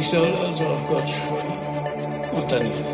Ich soll also auf Gott schwören. Und dann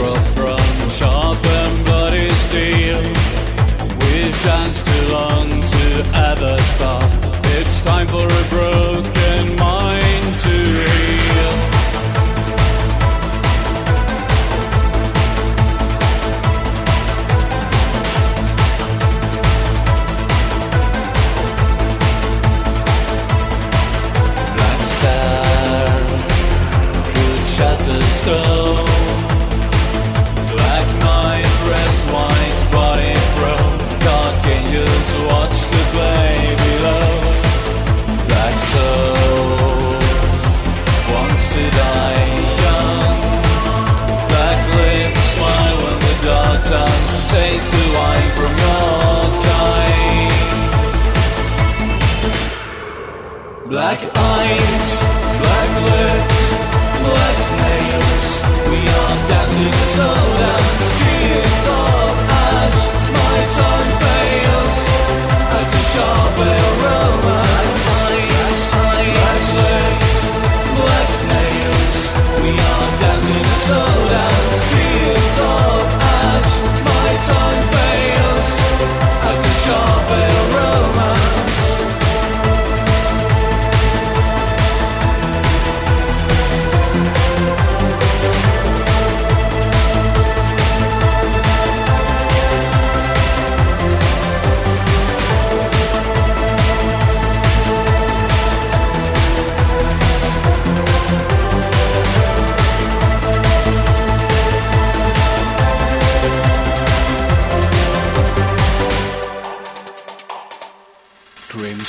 scrub from and bloody steel. We've danced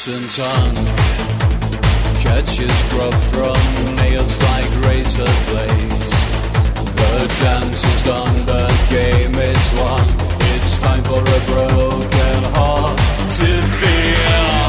Jason's tongue. Judges drop from nails like razor blades. The dance is done, the game is won. It's time for a broken heart to feel.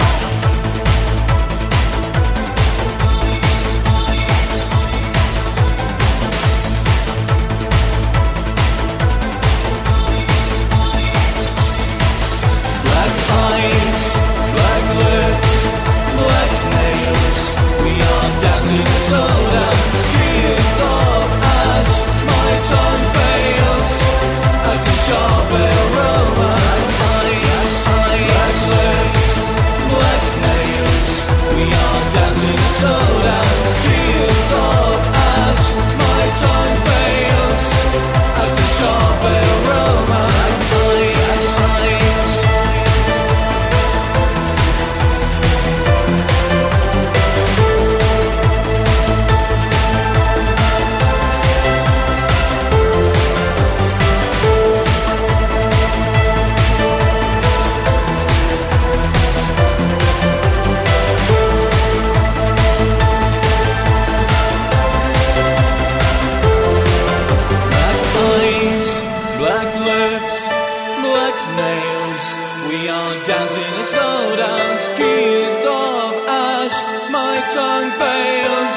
Dancing in slow dance, keys of ash, my tongue fails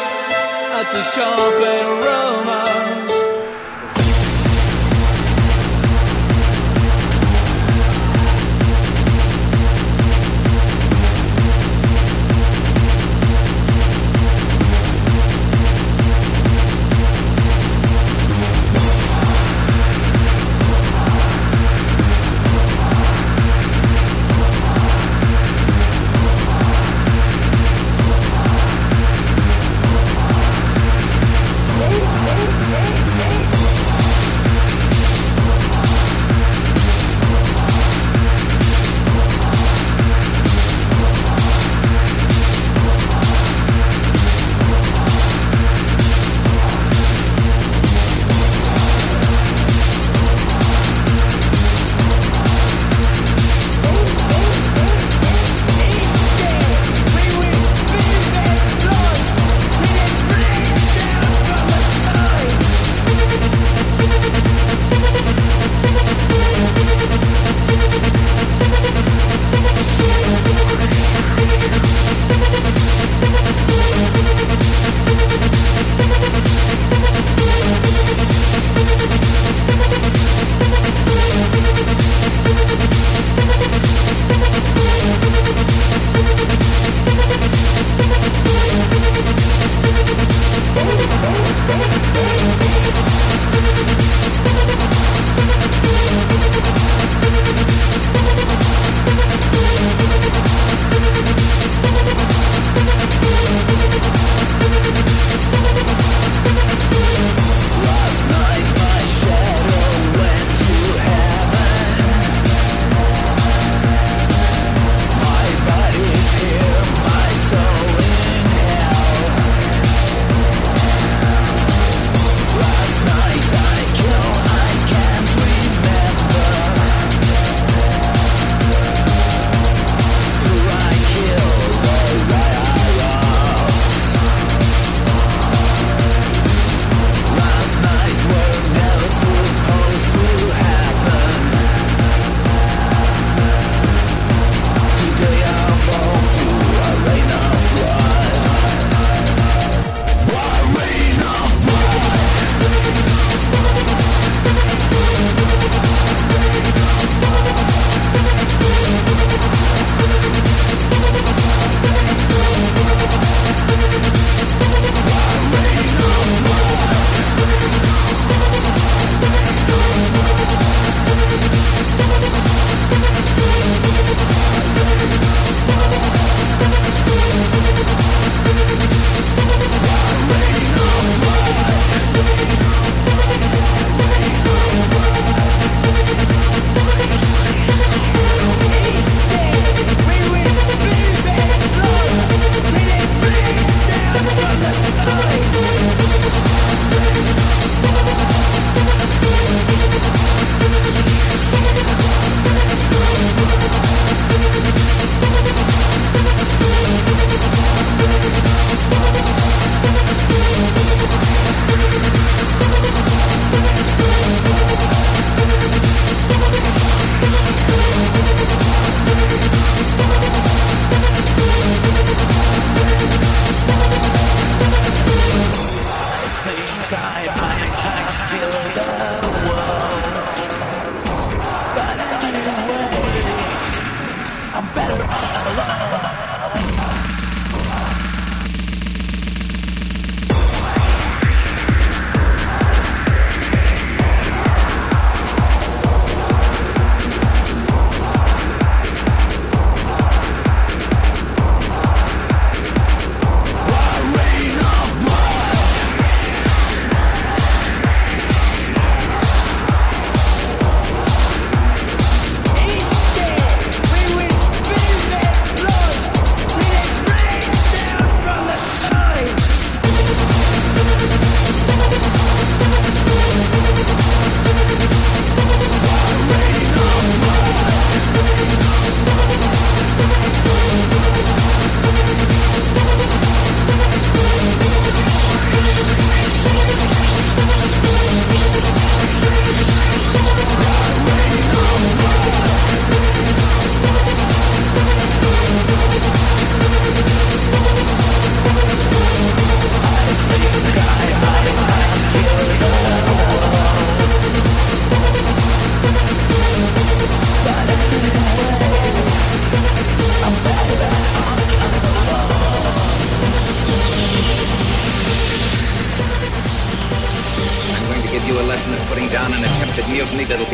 at the sharp little romance.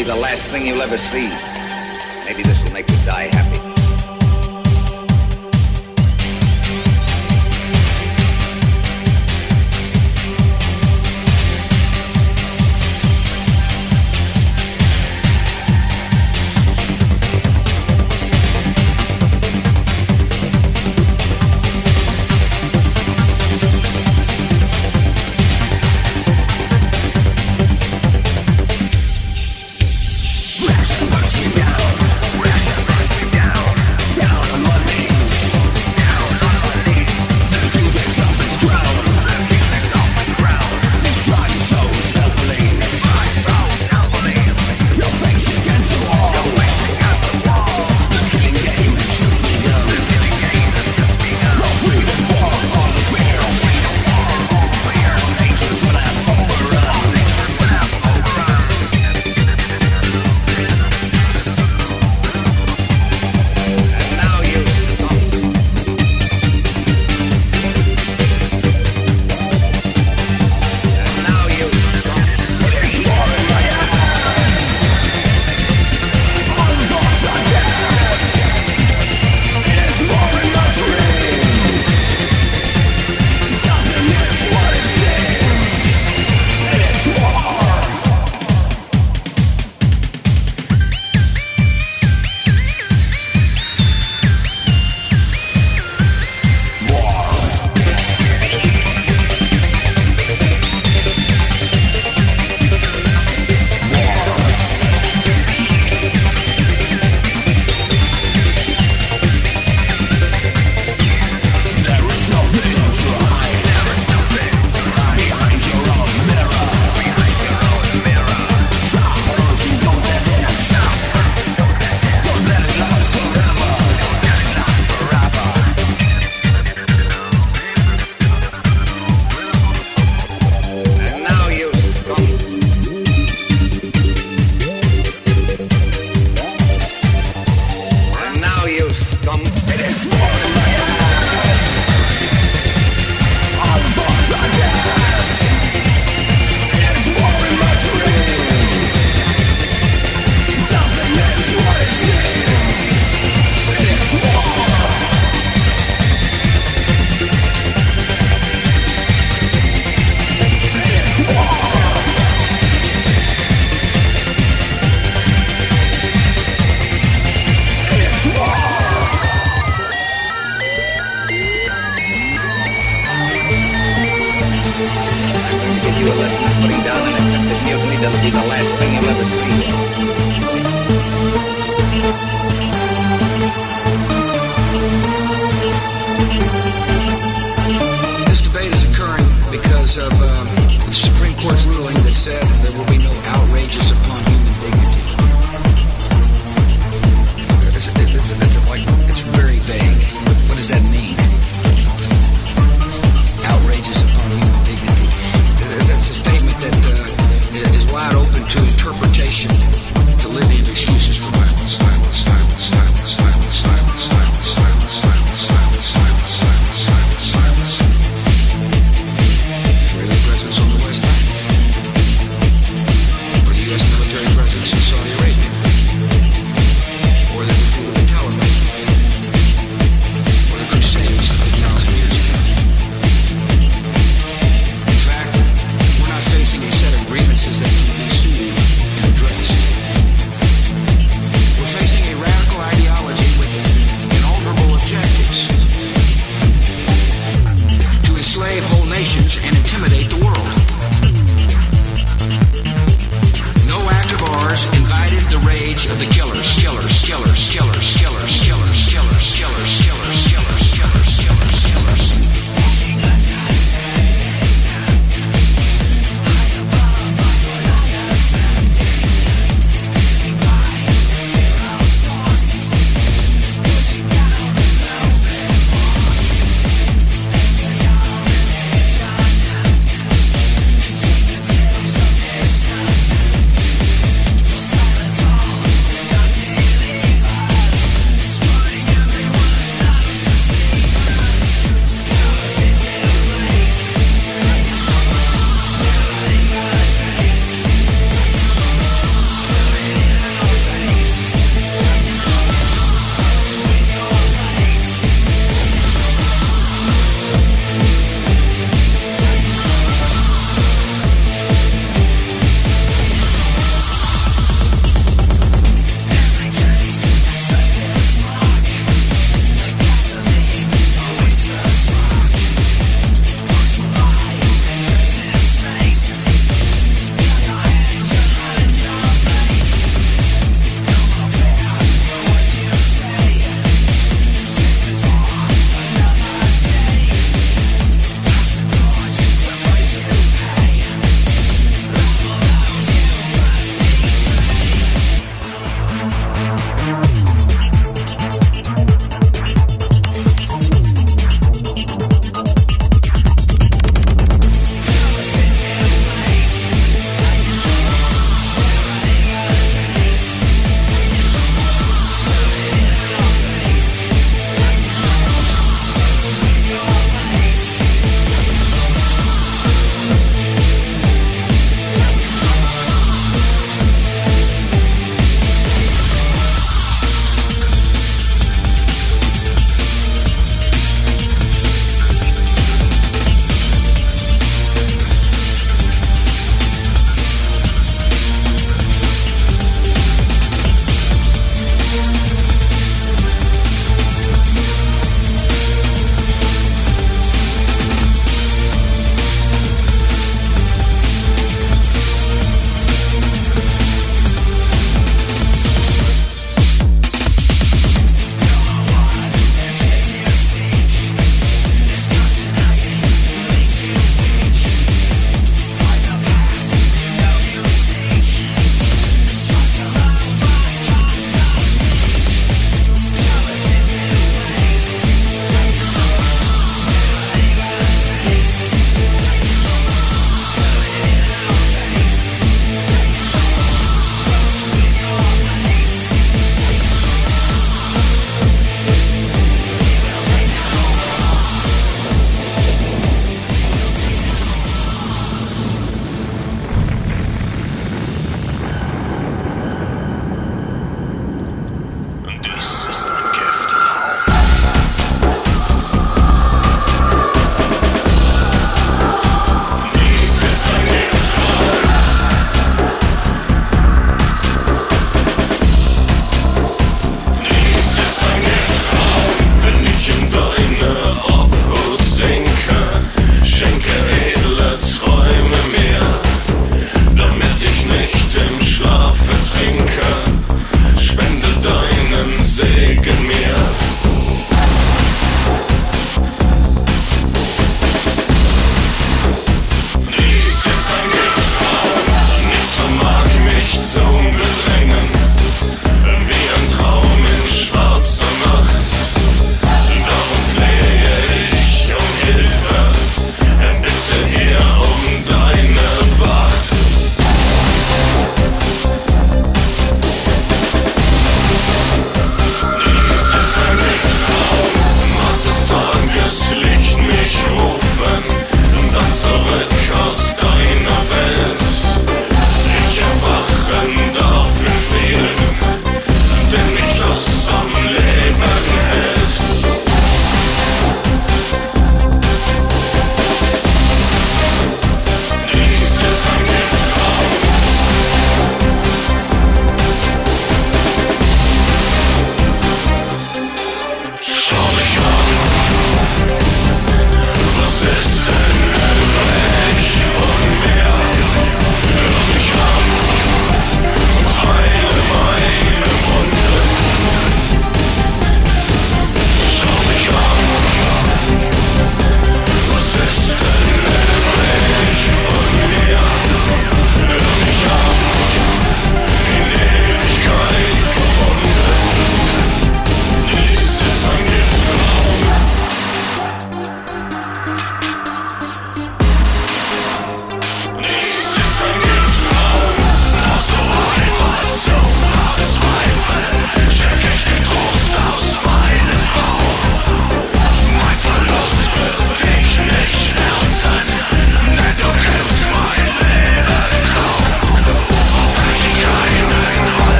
be the last thing you'll ever see. Maybe this will make you die happy.